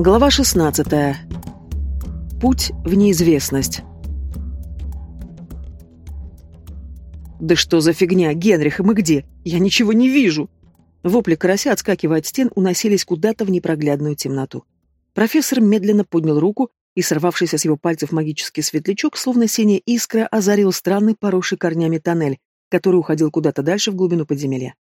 Глава 16. Путь в неизвестность. «Да что за фигня, Генрих, мы где? Я ничего не вижу!» Вопли карася, отскакивая от стен, уносились куда-то в непроглядную темноту. Профессор медленно поднял руку, и сорвавшийся с его пальцев магический светлячок, словно синяя искра, озарил странный поросший корнями тоннель, который уходил куда-то дальше в глубину подземелья.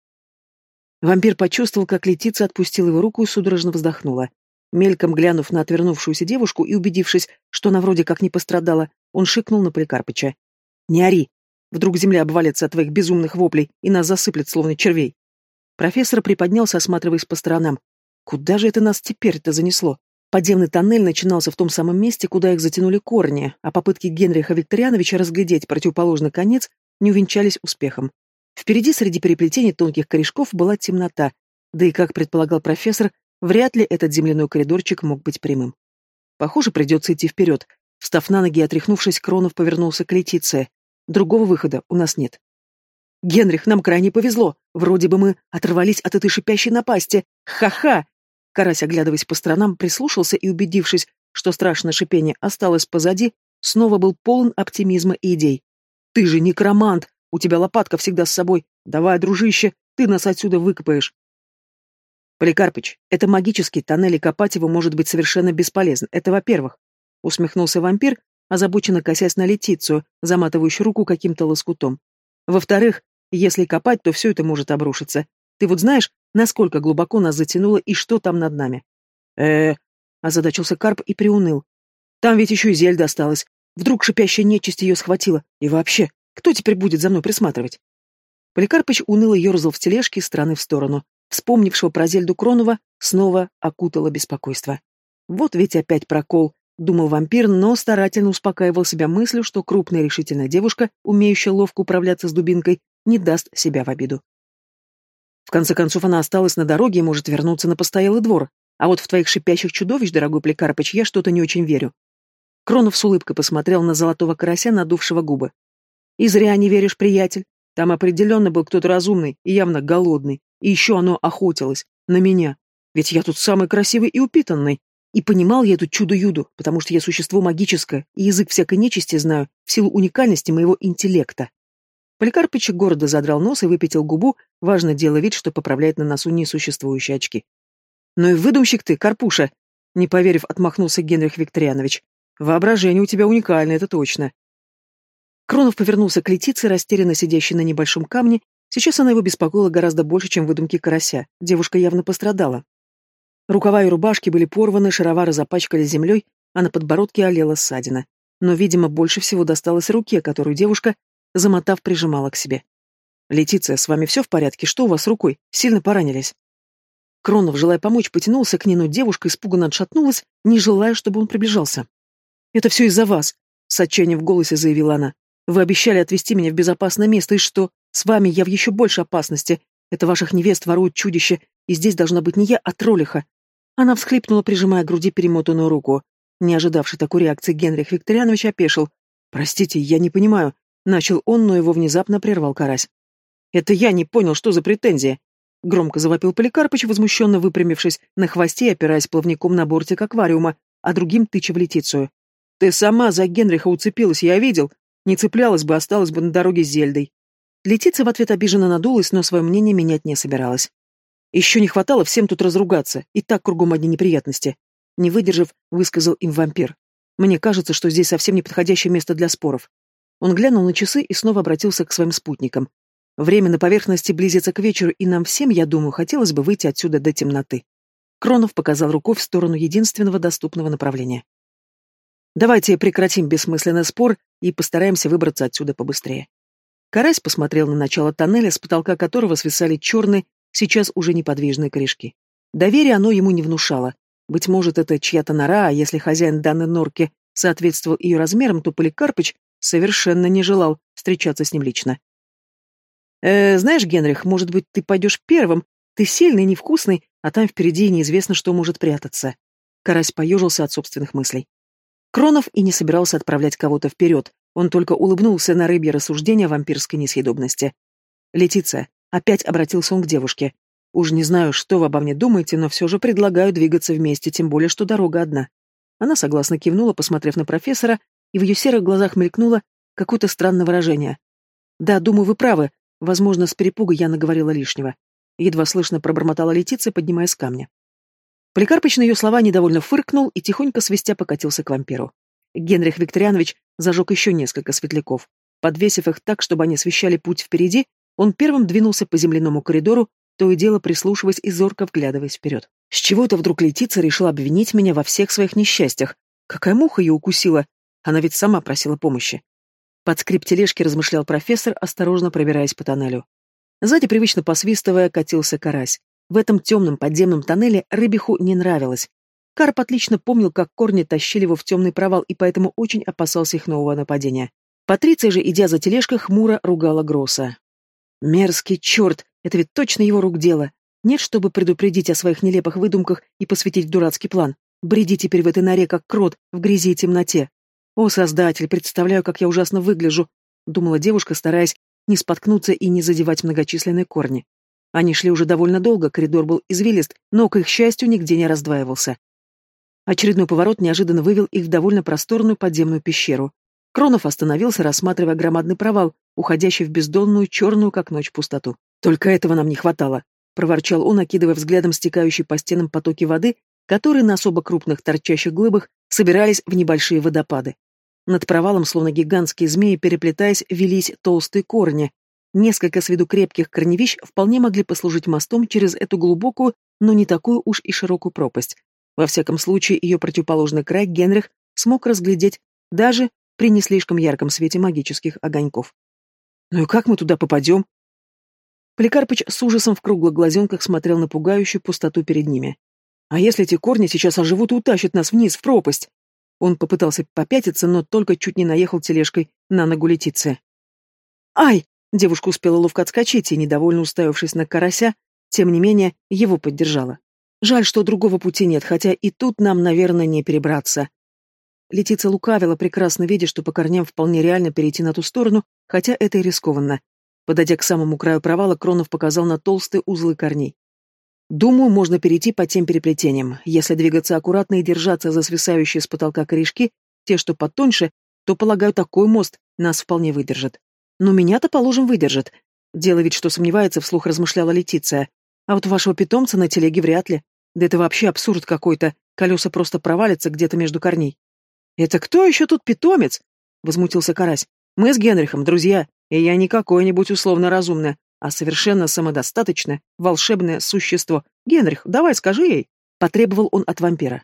Вампир почувствовал, как летица отпустила его руку и судорожно вздохнула. Мельком глянув на отвернувшуюся девушку и убедившись, что она вроде как не пострадала, он шикнул на Поликарпыча. «Не ори! Вдруг земля обвалится от твоих безумных воплей и нас засыплет, словно червей!» Профессор приподнялся, осматриваясь по сторонам. «Куда же это нас теперь-то занесло?» Подземный тоннель начинался в том самом месте, куда их затянули корни, а попытки Генриха Викториановича разглядеть противоположный конец не увенчались успехом. Впереди среди переплетений тонких корешков была темнота, да и, как предполагал профессор, Вряд ли этот земляной коридорчик мог быть прямым. Похоже, придется идти вперед. Встав на ноги и отряхнувшись, Кронов повернулся к Летиции. Другого выхода у нас нет. «Генрих, нам крайне повезло. Вроде бы мы оторвались от этой шипящей напасти. Ха-ха!» Карась, оглядываясь по сторонам, прислушался и, убедившись, что страшное шипение осталось позади, снова был полон оптимизма и идей. «Ты же некромант! У тебя лопатка всегда с собой. Давай, дружище, ты нас отсюда выкопаешь!» Поликарпыч, это магический тоннель, и копать его может быть совершенно бесполезно. Это во-первых. Усмехнулся вампир, озабоченно косясь на Летицию, заматывающую руку каким-то лоскутом. Во-вторых, если копать, то все это может обрушиться. Ты вот знаешь, насколько глубоко нас затянуло и что там над нами? э, -э озадачился Карп и приуныл. Там ведь еще и зельда осталась. Вдруг шипящая нечисть ее схватила. И вообще, кто теперь будет за мной присматривать? Поликарпыч уныло ерзал в тележке из стороны в сторону вспомнившего про Зельду Кронова, снова окутало беспокойство. Вот ведь опять прокол, думал вампир, но старательно успокаивал себя мыслью, что крупная решительная девушка, умеющая ловко управляться с дубинкой, не даст себя в обиду. В конце концов, она осталась на дороге и может вернуться на постоялый двор. А вот в твоих шипящих чудовищ, дорогой Плекарпыч, я что-то не очень верю. Кронов с улыбкой посмотрел на золотого карася, надувшего губы. И зря не веришь, приятель. Там определенно был кто-то разумный и явно голодный. И еще оно охотилось. На меня. Ведь я тут самый красивый и упитанный. И понимал я эту чудо-юду, потому что я существо магическое, и язык всякой нечисти знаю, в силу уникальности моего интеллекта. Поликарпыч гордо задрал нос и выпятил губу, важно делая вид, что поправляет на носу несуществующие очки. «Ну и выдумщик ты, Карпуша!» Не поверив, отмахнулся Генрих Викторианович. «Воображение у тебя уникальное, это точно». Кронов повернулся к Летице, растерянно сидящей на небольшом камне, Сейчас она его беспокоила гораздо больше, чем выдумки карася. Девушка явно пострадала. Рукава и рубашки были порваны, шаровары запачкали землей, а на подбородке олела ссадина. Но, видимо, больше всего досталось руке, которую девушка, замотав, прижимала к себе. «Летиция, с вами все в порядке? Что у вас с рукой? Сильно поранились?» Кронов, желая помочь, потянулся к ней, но девушка испуганно отшатнулась, не желая, чтобы он приближался. «Это все из-за вас», — с отчаянием в голосе заявила она. «Вы обещали отвезти меня в безопасное место, и что? С вами я в еще больше опасности. Это ваших невест воруют чудище, и здесь должна быть не я, а троллиха. Она всхлипнула, прижимая к груди перемотанную руку. Не ожидавший такой реакции Генрих Викторианович опешил. «Простите, я не понимаю», — начал он, но его внезапно прервал карась. «Это я не понял, что за претензия?» Громко завопил Поликарпыч, возмущенно выпрямившись на хвосте опираясь плавником на бортик аквариума, а другим тыча в Летицию. «Ты сама за Генриха уцепилась, я видел. Не цеплялась бы, осталась бы на дороге с Зельдой. Летица в ответ обиженно надулась, но свое мнение менять не собиралась. Еще не хватало всем тут разругаться, и так кругом одни неприятности. Не выдержав, высказал им вампир. Мне кажется, что здесь совсем неподходящее место для споров. Он глянул на часы и снова обратился к своим спутникам. Время на поверхности близится к вечеру, и нам всем, я думаю, хотелось бы выйти отсюда до темноты. Кронов показал рукой в сторону единственного доступного направления. Давайте прекратим бессмысленный спор и постараемся выбраться отсюда побыстрее. Карась посмотрел на начало тоннеля, с потолка которого свисали черные, сейчас уже неподвижные корешки. Доверие оно ему не внушало. Быть может, это чья-то нора, а если хозяин данной норки соответствовал ее размерам, то Поликарпыч совершенно не желал встречаться с ним лично. «Э, «Знаешь, Генрих, может быть, ты пойдешь первым? Ты сильный, невкусный, а там впереди неизвестно, что может прятаться». Карась поежился от собственных мыслей. Кронов и не собирался отправлять кого-то вперед, он только улыбнулся на рыбье рассуждение о вампирской несъедобности. «Летиция», — опять обратился он к девушке, Уж не знаю, что вы обо мне думаете, но все же предлагаю двигаться вместе, тем более, что дорога одна. Она согласно кивнула, посмотрев на профессора, и в ее серых глазах мелькнуло какое-то странное выражение. «Да, думаю, вы правы. Возможно, с перепуга я наговорила лишнего». Едва слышно пробормотала Летиция, поднимаясь с камня. Поликарпыч на ее слова недовольно фыркнул и тихонько свистя покатился к вампиру. Генрих Викторианович зажег еще несколько светляков. Подвесив их так, чтобы они освещали путь впереди, он первым двинулся по земляному коридору, то и дело прислушиваясь и зорко вглядываясь вперед. С чего-то вдруг Летица решила обвинить меня во всех своих несчастьях. Какая муха ее укусила? Она ведь сама просила помощи. Под скрип тележки размышлял профессор, осторожно пробираясь по тоннелю. Сзади, привычно посвистывая, катился карась. В этом темном подземном тоннеле рыбиху не нравилось. Карп отлично помнил, как корни тащили его в темный провал и поэтому очень опасался их нового нападения. Патриция же, идя за тележкой, хмуро ругала Гросса. «Мерзкий черт! Это ведь точно его рук дело! Нет, чтобы предупредить о своих нелепых выдумках и посвятить дурацкий план. Бреди теперь в этой норе, как крот, в грязи и темноте. О, Создатель, представляю, как я ужасно выгляжу!» — думала девушка, стараясь не споткнуться и не задевать многочисленные корни. Они шли уже довольно долго, коридор был извилист, но, к их счастью, нигде не раздваивался. Очередной поворот неожиданно вывел их в довольно просторную подземную пещеру. Кронов остановился, рассматривая громадный провал, уходящий в бездонную, черную, как ночь, пустоту. «Только этого нам не хватало», — проворчал он, окидывая взглядом стекающие по стенам потоки воды, которые на особо крупных торчащих глыбах собирались в небольшие водопады. Над провалом, словно гигантские змеи, переплетаясь, велись толстые корни, Несколько с виду крепких корневищ вполне могли послужить мостом через эту глубокую, но не такую уж и широкую пропасть. Во всяком случае, ее противоположный край Генрих смог разглядеть даже при не слишком ярком свете магических огоньков. «Ну и как мы туда попадем?» Поликарпыч с ужасом в круглых глазенках смотрел на пугающую пустоту перед ними. «А если эти корни сейчас оживут и утащат нас вниз, в пропасть?» Он попытался попятиться, но только чуть не наехал тележкой на ногу Летиции. «Ай!» Девушка успела ловко отскочить и, недовольно уставившись на карася, тем не менее, его поддержала. Жаль, что другого пути нет, хотя и тут нам, наверное, не перебраться. Летица лукавила, прекрасно видя, что по корням вполне реально перейти на ту сторону, хотя это и рискованно. Подойдя к самому краю провала, Кронов показал на толстые узлы корней. Думаю, можно перейти по тем переплетениям. Если двигаться аккуратно и держаться за свисающие с потолка корешки, те, что потоньше, то, полагаю, такой мост нас вполне выдержит. Но меня-то, положим, выдержит. Дело ведь, что сомневается, вслух размышляла Летиция. А вот вашего питомца на телеге вряд ли. Да это вообще абсурд какой-то. Колеса просто провалятся где-то между корней. «Это кто еще тут питомец?» — возмутился Карась. «Мы с Генрихом, друзья, и я не какое-нибудь условно разумное, а совершенно самодостаточное, волшебное существо. Генрих, давай скажи ей!» — потребовал он от вампира.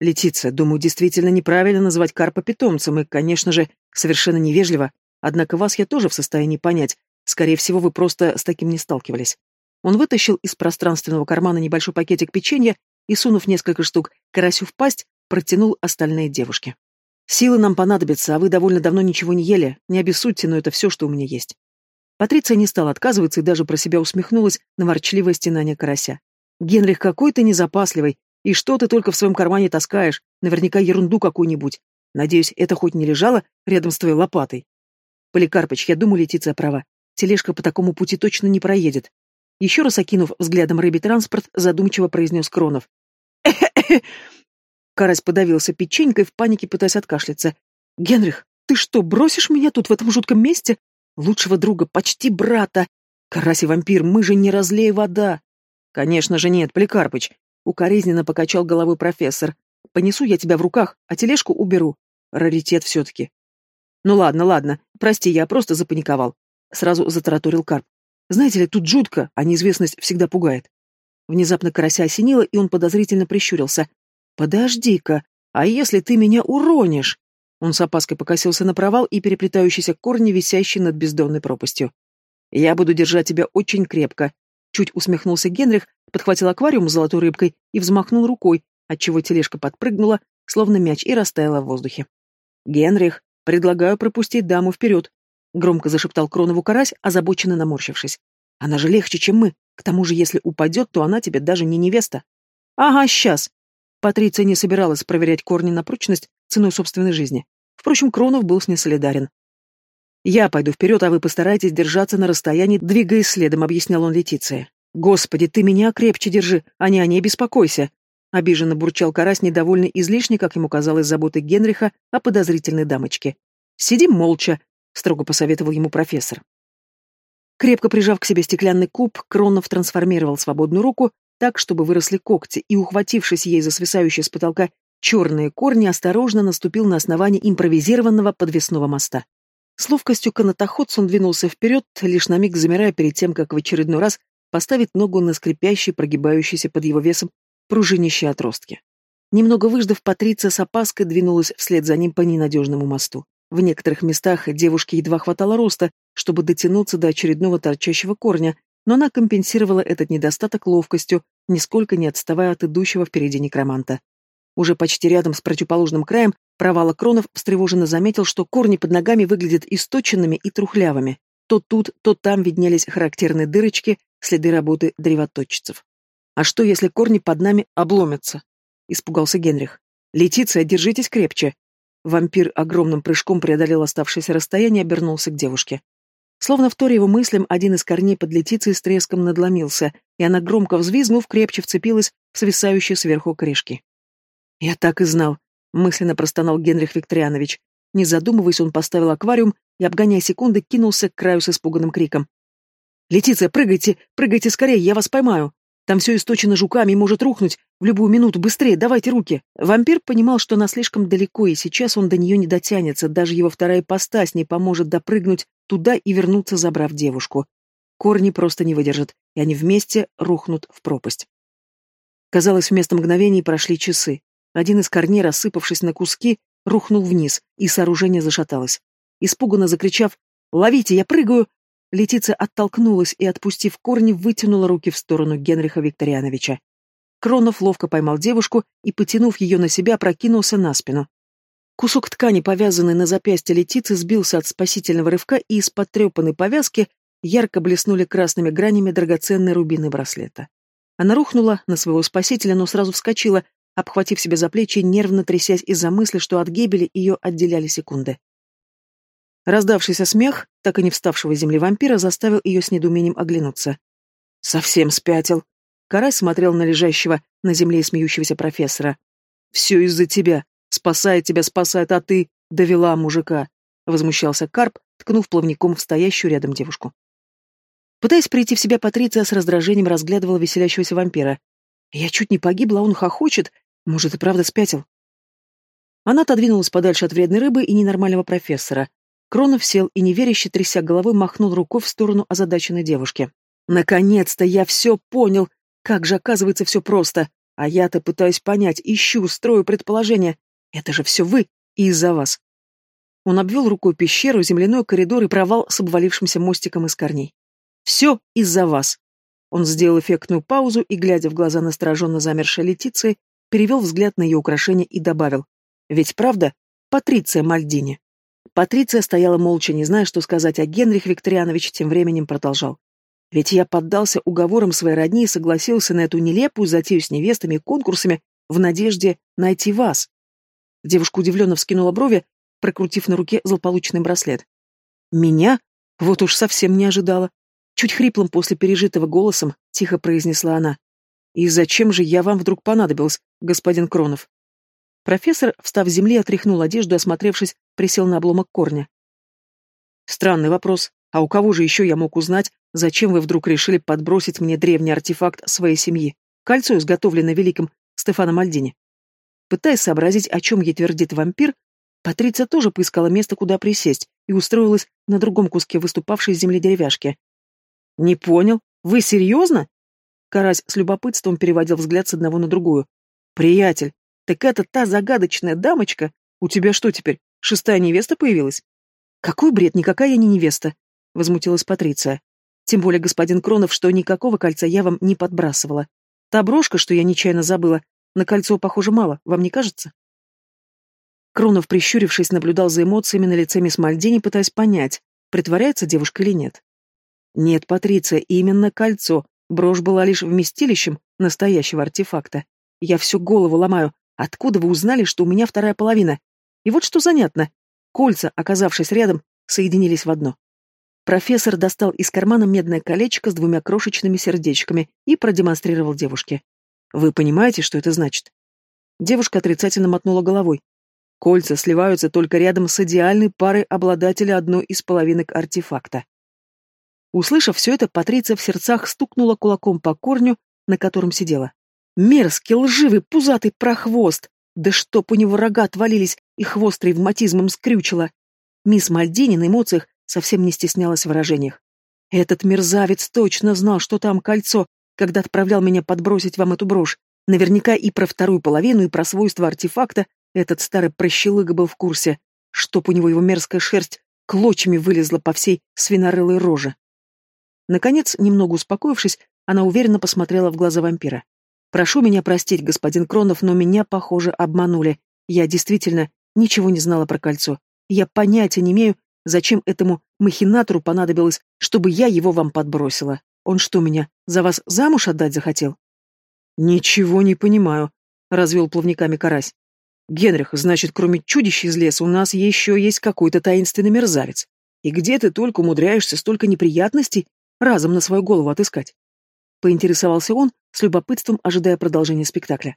Летиция, думаю, действительно неправильно называть Карпа питомцем, и, конечно же, совершенно невежливо. Однако вас я тоже в состоянии понять. Скорее всего, вы просто с таким не сталкивались. Он вытащил из пространственного кармана небольшой пакетик печенья и, сунув несколько штук карасю в пасть, протянул остальные девушке. «Силы нам понадобятся, а вы довольно давно ничего не ели. Не обессудьте, но это все, что у меня есть». Патриция не стала отказываться и даже про себя усмехнулась на ворчливое стенание карася. «Генрих, какой ты незапасливый! И что ты только в своем кармане таскаешь? Наверняка ерунду какую-нибудь. Надеюсь, это хоть не лежало рядом с твоей лопатой?» Поликарпыч, я думаю, Летиция права. Тележка по такому пути точно не проедет. Еще раз окинув взглядом рыбий транспорт, задумчиво произнес Кронов. Карась подавился печенькой, в панике пытаясь откашляться. «Генрих, ты что, бросишь меня тут, в этом жутком месте? Лучшего друга, почти брата. Карась и вампир, мы же не разлей вода». «Конечно же нет, Поликарпыч», — укоризненно покачал головой профессор. «Понесу я тебя в руках, а тележку уберу. Раритет все-таки. «Ну ладно, ладно. Прости, я просто запаниковал». Сразу затараторил Карп. «Знаете ли, тут жутко, а неизвестность всегда пугает». Внезапно карася осенило, и он подозрительно прищурился. «Подожди-ка, а если ты меня уронишь?» Он с опаской покосился на провал и переплетающиеся корни, висящие над бездонной пропастью. «Я буду держать тебя очень крепко», — чуть усмехнулся Генрих, подхватил аквариум с золотой рыбкой и взмахнул рукой, отчего тележка подпрыгнула, словно мяч, и растаяла в воздухе. «Генрих, Предлагаю пропустить даму вперед», — громко зашептал Кронову карась, озабоченно наморщившись. «Она же легче, чем мы. К тому же, если упадет, то она тебе даже не невеста». «Ага, сейчас». Патриция не собиралась проверять корни на прочность ценой собственной жизни. Впрочем, Кронов был с ней солидарен. «Я пойду вперед, а вы постарайтесь держаться на расстоянии, двигаясь следом», — объяснял он Летиции. Господи, ты меня крепче держи, а не о ней беспокойся. Обиженно бурчал карась, недовольный излишней, как ему казалось, заботой Генриха о подозрительной дамочке. «Сидим молча», — строго посоветовал ему профессор. Крепко прижав к себе стеклянный куб, Кронов трансформировал свободную руку так, чтобы выросли когти, и, ухватившись ей за свисающие с потолка черные корни, осторожно наступил на основание импровизированного подвесного моста. С ловкостью канатоходца он двинулся вперед, лишь на миг замирая перед тем, как в очередной раз поставить ногу на скрипящий, прогибающийся под его весом пружинищие отростки. Немного выждав, Патриция с опаской двинулась вслед за ним по ненадежному мосту. В некоторых местах девушке едва хватало роста, чтобы дотянуться до очередного торчащего корня, но она компенсировала этот недостаток ловкостью, нисколько не отставая от идущего впереди некроманта. Уже почти рядом с противоположным краем провала кронов встревоженно заметил, что корни под ногами выглядят источенными и трухлявыми. То тут, то там виднелись характерные дырочки, следы работы древоточцев. «А что, если корни под нами обломятся?» — испугался Генрих. «Летиция, держитесь крепче!» Вампир огромным прыжком преодолел оставшееся расстояние и обернулся к девушке. Словно в торе его мыслям, один из корней под Летицией с треском надломился, и она, громко взвизгнув, крепче вцепилась в свисающие сверху корешки. «Я так и знал», — мысленно простонал Генрих Викторианович. Не задумываясь, он поставил аквариум и, обгоняя секунды, кинулся к краю с испуганным криком. «Летиция, прыгайте! Прыгайте скорее, я вас поймаю! Там все источено жуками и может рухнуть в любую минуту. Быстрее, давайте руки!» Вампир понимал, что она слишком далеко, и сейчас он до нее не дотянется, даже его вторая ипостась не поможет допрыгнуть туда и вернуться, забрав девушку. Корни просто не выдержат, и они вместе рухнут в пропасть. Казалось, вместо мгновений прошли часы. Один из корней, рассыпавшись на куски, рухнул вниз, и сооружение зашаталось. Испуганно закричав «Ловите, я прыгаю!», Летиция оттолкнулась и, отпустив корни, вытянула руки в сторону Генриха Викториановича. Кронов ловко поймал девушку и, потянув ее на себя, прокинулся на спину. Кусок ткани, повязанный на запястье Летицы, сбился от спасительного рывка, и из потрепанной повязки ярко блеснули красными гранями драгоценные рубины браслета. Она рухнула на своего спасителя, но сразу вскочила, обхватив себя за плечи, нервно трясясь из-за мысли, что от гибели ее отделяли секунды. Раздавшийся смех, так и не вставшего с земли вампира, заставил ее с недоумением оглянуться. «Совсем спятил!» Карай смотрел на лежащего на земле и смеющегося профессора. «Все из-за тебя! Спасает тебя, спасает, а ты довела мужика!» Возмущался Карп, ткнув плавником в стоящую рядом девушку. Пытаясь прийти в себя, Патриция с раздражением разглядывала веселящегося вампира. «Я чуть не погибла, он хохочет. Может, и правда спятил?» Она отодвинулась подальше от вредной рыбы и ненормального профессора, Кронов сел и, неверяще тряся головой, махнул рукой в сторону озадаченной девушки. «Наконец-то я все понял! Как же, оказывается, все просто! А я-то пытаюсь понять, ищу, строю предположения. Это же все вы и из-за вас!» Он обвел рукой пещеру, земляной коридор и провал с обвалившимся мостиком из корней. «Все из-за вас!» Он сделал эффектную паузу и, глядя в глаза настороженно замершей Летиции, перевел взгляд на ее украшение и добавил. «Ведь правда, Патриция Мальдини?» Патриция стояла молча, не зная, что сказать, а Генрих Викторианович тем временем продолжал. Ведь я поддался уговорам своей родни и согласился на эту нелепую затею с невестами и конкурсами в надежде найти вас. Девушка удивленно вскинула брови, прокрутив на руке злополучный браслет. «Меня? Вот уж совсем не ожидала». Чуть хриплым после пережитого голосом тихо произнесла она. «И зачем же я вам вдруг понадобился, господин Кронов?» Профессор, встав с земли, отряхнул одежду, осмотревшись, присел на обломок корня. Странный вопрос. А у кого же еще я мог узнать, зачем вы вдруг решили подбросить мне древний артефакт своей семьи? Кольцо, изготовленное великим Стефаном Альдини. Пытаясь сообразить, о чем ей твердит вампир, Патриция тоже поискала место, куда присесть, и устроилась на другом куске выступавшей из земли деревяшки. «Не понял. Вы серьезно?» Карась с любопытством переводил взгляд с одного на другую. «Приятель, так это та загадочная дамочка? У тебя что теперь, Шестая невеста появилась? Какой бред, никакая я не невеста, возмутилась Патриция. Тем более, господин Кронов, что никакого кольца я вам не подбрасывала. Та брошка, что я нечаянно забыла, на кольцо, похоже, мало, вам не кажется? Кронов, прищурившись, наблюдал за эмоциями на лице мисс Мальдини, пытаясь понять, притворяется девушка или нет. Нет, Патриция, именно кольцо. Брошь была лишь вместилищем настоящего артефакта. Я всю голову ломаю. Откуда вы узнали, что у меня вторая половина? И вот что занятно. Кольца, оказавшись рядом, соединились в одно. Профессор достал из кармана медное колечко с двумя крошечными сердечками и продемонстрировал девушке. «Вы понимаете, что это значит?» Девушка отрицательно мотнула головой. Кольца сливаются только рядом с идеальной парой обладателя одной из половинок артефакта. Услышав все это, Патриция в сердцах стукнула кулаком по корню, на котором сидела. Мерзкий, лживый, пузатый прохвост! Да чтоб у него рога отвалились и хвост ревматизмом скрючило! Мисс Мальдини на эмоциях совсем не стеснялась в выражениях. Этот мерзавец точно знал, что там кольцо, когда отправлял меня подбросить вам эту брошь. Наверняка и про вторую половину, и про свойства артефакта этот старый прощелыга был в курсе, чтоб у него его мерзкая шерсть клочьями вылезла по всей свинорылой роже. Наконец, немного успокоившись, она уверенно посмотрела в глаза вампира. «Прошу меня простить, господин Кронов, но меня, похоже, обманули. Я действительно ничего не знала про кольцо. Я понятия не имею, зачем этому махинатору понадобилось, чтобы я его вам подбросила. Он что, меня за вас замуж отдать захотел?» «Ничего не понимаю», — развел плавниками карась. «Генрих, значит, кроме чудища из леса у нас еще есть какой-то таинственный мерзавец. И где ты только умудряешься столько неприятностей разом на свою голову отыскать?» Поинтересовался он, с любопытством ожидая продолжения спектакля.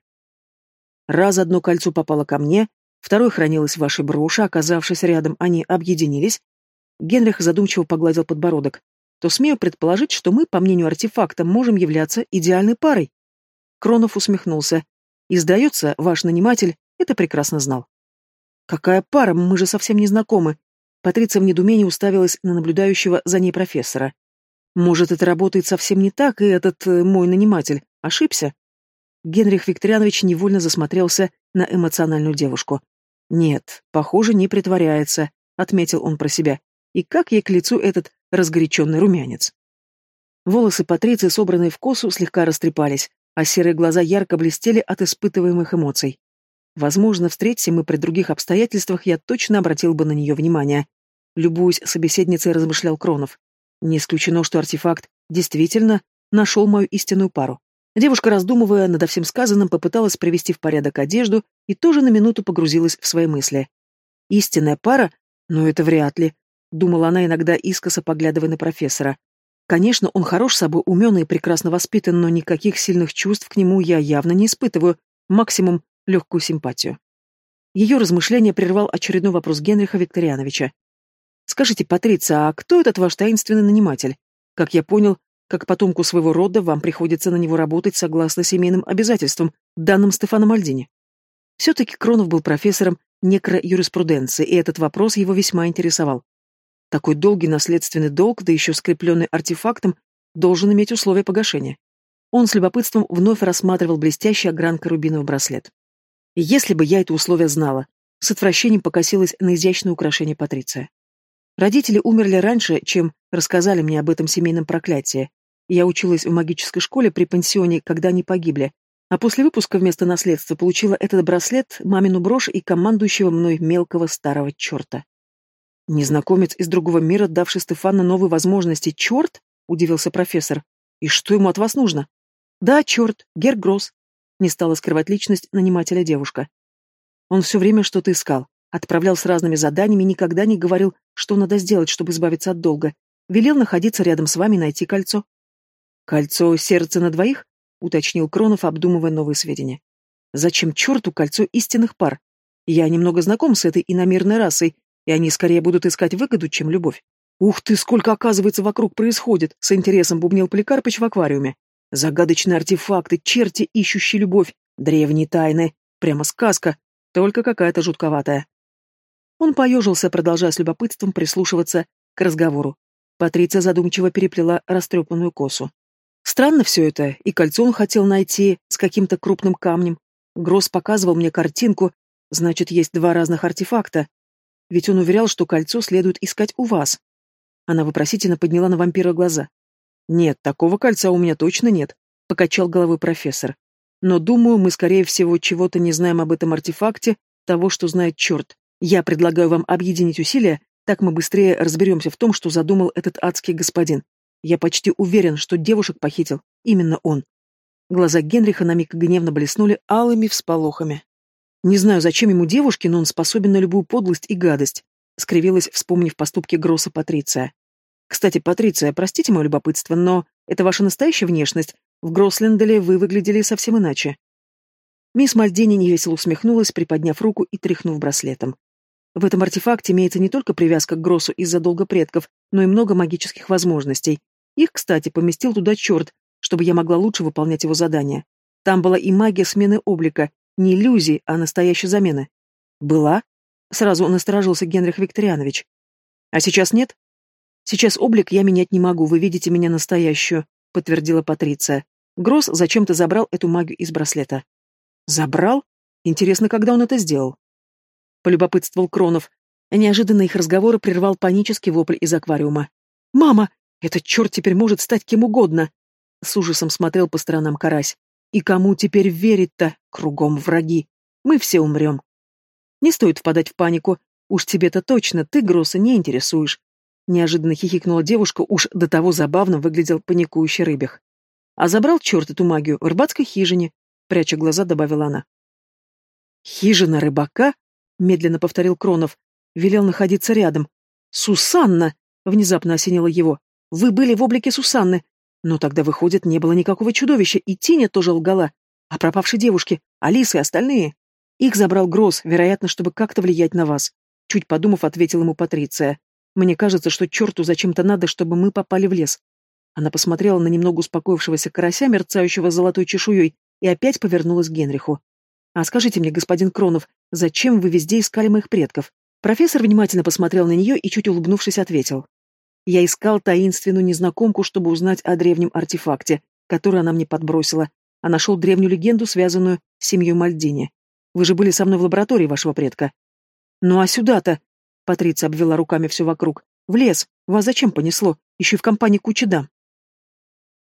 Раз одно кольцо попало ко мне, второе хранилось в вашей броши, оказавшись рядом, они объединились. Генрих задумчиво погладил подбородок. То смею предположить, что мы, по мнению артефакта, можем являться идеальной парой. Кронов усмехнулся. И, сдается, ваш наниматель это прекрасно знал. «Какая пара? Мы же совсем не знакомы». Патриция в недумении уставилась на наблюдающего за ней профессора. «Может, это работает совсем не так, и этот э, мой наниматель ошибся?» Генрих Викторианович невольно засмотрелся на эмоциональную девушку. «Нет, похоже, не притворяется», — отметил он про себя. «И как ей к лицу этот разгоряченный румянец?» Волосы Патриции, собранные в косу, слегка растрепались, а серые глаза ярко блестели от испытываемых эмоций. Возможно, встретимся мы при других обстоятельствах, я точно обратил бы на нее внимание. Любуясь собеседницей, размышлял Кронов. Не исключено, что артефакт действительно нашел мою истинную пару. Девушка, раздумывая над всем сказанным, попыталась привести в порядок одежду и тоже на минуту погрузилась в свои мысли. Истинная пара? Но это вряд ли. Думала она иногда искоса, поглядывая на профессора. Конечно, он хорош собой, умен и прекрасно воспитан, но никаких сильных чувств к нему я явно не испытываю, максимум легкую симпатию. Ее размышление прервал очередной вопрос Генриха Викториановича. «Скажите, Патриция, а кто этот ваш таинственный наниматель? Как я понял, как потомку своего рода вам приходится на него работать согласно семейным обязательствам, данным Стефаном Альдини». Все-таки Кронов был профессором некроюриспруденции, и этот вопрос его весьма интересовал. Такой долгий наследственный долг, да еще скрепленный артефактом, должен иметь условия погашения. Он с любопытством вновь рассматривал блестящий огранка рубиновый браслет. Если бы я это условие знала, с отвращением покосилась на изящное украшение Патриция. Родители умерли раньше, чем рассказали мне об этом семейном проклятии. Я училась в магической школе при пансионе, когда они погибли, а после выпуска вместо наследства получила этот браслет, мамину брошь и командующего мной мелкого старого черта. Незнакомец из другого мира, давший Стефану новые возможности. Черт? Удивился профессор. И что ему от вас нужно? Да, черт, Гергросс. Не стала скрывать личность нанимателя девушка. Он все время что-то искал. Отправлял с разными заданиями, никогда не говорил, что надо сделать, чтобы избавиться от долга. Велел находиться рядом с вами и найти кольцо. «Кольцо сердца на двоих?» — уточнил Кронов, обдумывая новые сведения. «Зачем черту кольцо истинных пар? Я немного знаком с этой иномерной расой, и они скорее будут искать выгоду, чем любовь. Ух ты, сколько, оказывается, вокруг происходит, с интересом бубнил Поликарпыч в аквариуме. Загадочные артефакты, черти, ищущие любовь, древние тайны. Прямо сказка, только какая-то жутковатая. Он поежился, продолжая с любопытством прислушиваться к разговору. Патриция задумчиво переплела растрепанную косу. Странно все это, и кольцо он хотел найти с каким-то крупным камнем. Гросс показывал мне картинку, значит, есть два разных артефакта, ведь он уверял, что кольцо следует искать у вас. Она вопросительно подняла на вампира глаза. «Нет, такого кольца у меня точно нет», — покачал головой профессор. «Но, думаю, мы, скорее всего, чего-то не знаем об этом артефакте, того, что знает черт. Я предлагаю вам объединить усилия, так мы быстрее разберемся в том, что задумал этот адский господин. Я почти уверен, что девушек похитил именно он». Глаза Генриха на миг гневно блеснули алыми всполохами. Не знаю, зачем ему девушки, но он способен на любую подлость и гадость, скривилась, вспомнив поступки Гросса Патриция. Кстати, Патриция, простите мое любопытство, но это ваша настоящая внешность. В Гросленделе вы выглядели совсем иначе. Мисс Мальдини невесело усмехнулась, приподняв руку и тряхнув браслетом. В этом артефакте имеется не только привязка к Гроссу из-за долга предков, но и много магических возможностей. Их, кстати, поместил туда черт, чтобы я могла лучше выполнять его задания. Там была и магия смены облика, не иллюзии, а настоящей замены. Была? Сразу насторожился Генрих Викторианович. А сейчас нет? Сейчас облик я менять не могу, вы видите меня настоящую, подтвердила Патриция. Гросс зачем-то забрал эту магию из браслета. Забрал? Интересно, когда он это сделал? Полюбопытствовал Кронов. Неожиданно их разговоры прервал панический вопль из аквариума. «Мама! Этот черт теперь может стать кем угодно!» С ужасом смотрел по сторонам карась. «И кому теперь верить-то? Кругом враги. Мы все умрем». «Не стоит впадать в панику. Уж тебе-то точно, ты, Гросса, не интересуешь. Неожиданно хихикнула девушка, уж до того забавно выглядел паникующий рыбих. А забрал черт эту магию в рыбацкой хижине, пряча глаза, добавила она. Хижина рыбака? Медленно повторил Кронов. Велел находиться рядом. Сусанна! Внезапно осенило его. Вы были в облике Сусанны. Но тогда, выходит, не было никакого чудовища, и Тиня тоже лгала. А пропавшей девушки, Алиса и остальные? Их забрал Гросс, вероятно, чтобы как-то влиять на вас. Чуть подумав, ответил ему Патриция. Мне кажется, что черту зачем-то надо, чтобы мы попали в лес. Она посмотрела на немного успокоившегося карася, мерцающего золотой чешуей, и опять повернулась к Генриху. «А скажите мне, господин Кронов, зачем вы везде искали моих предков?» Профессор внимательно посмотрел на нее и, чуть улыбнувшись, ответил. «Я искал таинственную незнакомку, чтобы узнать о древнем артефакте, который она мне подбросила, а нашел древнюю легенду, связанную с семьей Мальдини. Вы же были со мной в лаборатории вашего предка». «Ну а сюда-то?» Патриция обвела руками все вокруг. «В лес! Вас зачем понесло? Еще в компании кучи дам!»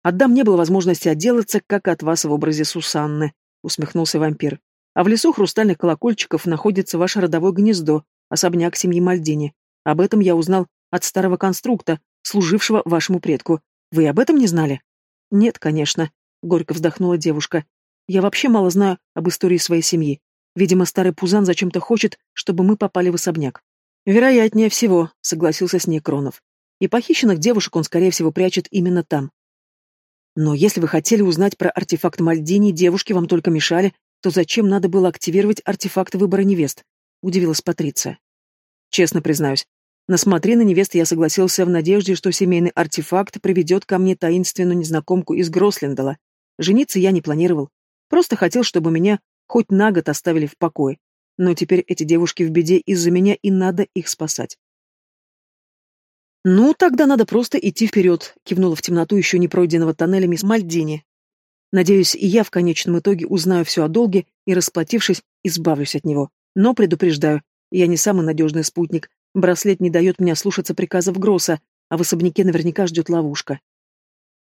«От дам не было возможности отделаться, как от вас в образе Сусанны», — усмехнулся вампир. «А в лесу хрустальных колокольчиков находится ваше родовое гнездо, особняк семьи Мальдини. Об этом я узнал от старого конструкта, служившего вашему предку. Вы об этом не знали?» «Нет, конечно», — горько вздохнула девушка. «Я вообще мало знаю об истории своей семьи. Видимо, старый Пузан зачем-то хочет, чтобы мы попали в особняк. Вероятнее всего, согласился с ней Кронов. И похищенных девушек он, скорее всего, прячет именно там. Но если вы хотели узнать про артефакт Мальдини, девушки вам только мешали, то зачем надо было активировать артефакт выбора невест? Удивилась Патриция. Честно признаюсь, на смотри на невест я согласился в надежде, что семейный артефакт приведет ко мне таинственную незнакомку из Грослендала. Жениться я не планировал. Просто хотел, чтобы меня хоть на год оставили в покое. Но теперь эти девушки в беде из-за меня, и надо их спасать. «Ну, тогда надо просто идти вперед», — кивнула в темноту еще не пройденного тоннеля мисс Мальдини. «Надеюсь, и я в конечном итоге узнаю все о долге и, расплатившись, избавлюсь от него. Но предупреждаю, я не самый надежный спутник. Браслет не дает мне слушаться приказов Гросса, а в особняке наверняка ждет ловушка.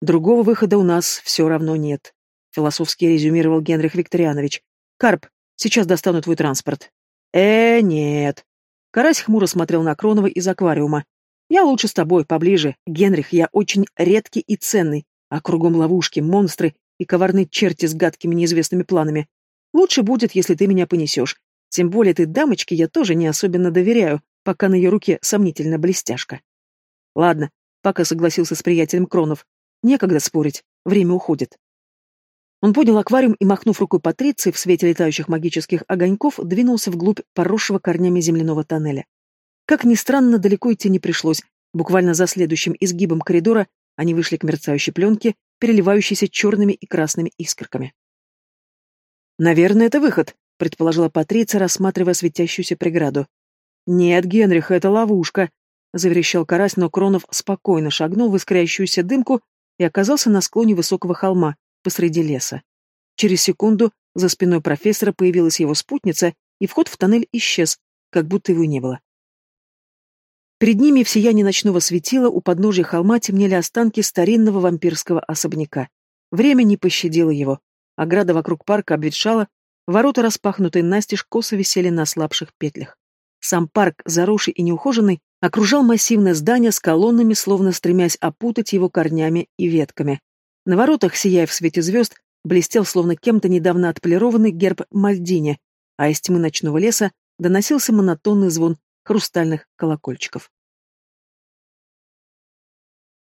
Другого выхода у нас все равно нет», — философски резюмировал Генрих Викторианович. «Карп, Сейчас достану твой транспорт. Э, нет. Карась хмуро смотрел на Кронова из аквариума. Я лучше с тобой, поближе. Генрих, я очень редкий и ценный, а кругом ловушки, монстры и коварные черти с гадкими неизвестными планами. Лучше будет, если ты меня понесешь. Тем более ты дамочке я тоже не особенно доверяю, пока на ее руке сомнительно блестяшка. Ладно, пока согласился с приятелем Кронов. Некогда спорить, время уходит. Он поднял аквариум и, махнув рукой Патриции в свете летающих магических огоньков, двинулся вглубь поросшего корнями земляного тоннеля. Как ни странно, далеко идти не пришлось. Буквально за следующим изгибом коридора они вышли к мерцающей пленке, переливающейся черными и красными искорками. «Наверное, это выход», — предположила Патриция, рассматривая светящуюся преграду. «Нет, Генрих, это ловушка», — заверещал карась, но Кронов спокойно шагнул в искрящуюся дымку и оказался на склоне высокого холма, посреди леса. Через секунду за спиной профессора появилась его спутница, и вход в тоннель исчез, как будто его не было. Перед ними в сиянии ночного светила у подножия холма темнели останки старинного вампирского особняка. Время не пощадило его. Ограда вокруг парка обветшала, ворота, распахнутые настежь, косо висели на слабших петлях. Сам парк, заросший и неухоженный, окружал массивное здание с колоннами, словно стремясь опутать его корнями и ветками. На воротах, сияя в свете звезд, блестел словно кем-то недавно отполированный герб Мальдини, а из тьмы ночного леса доносился монотонный звон хрустальных колокольчиков.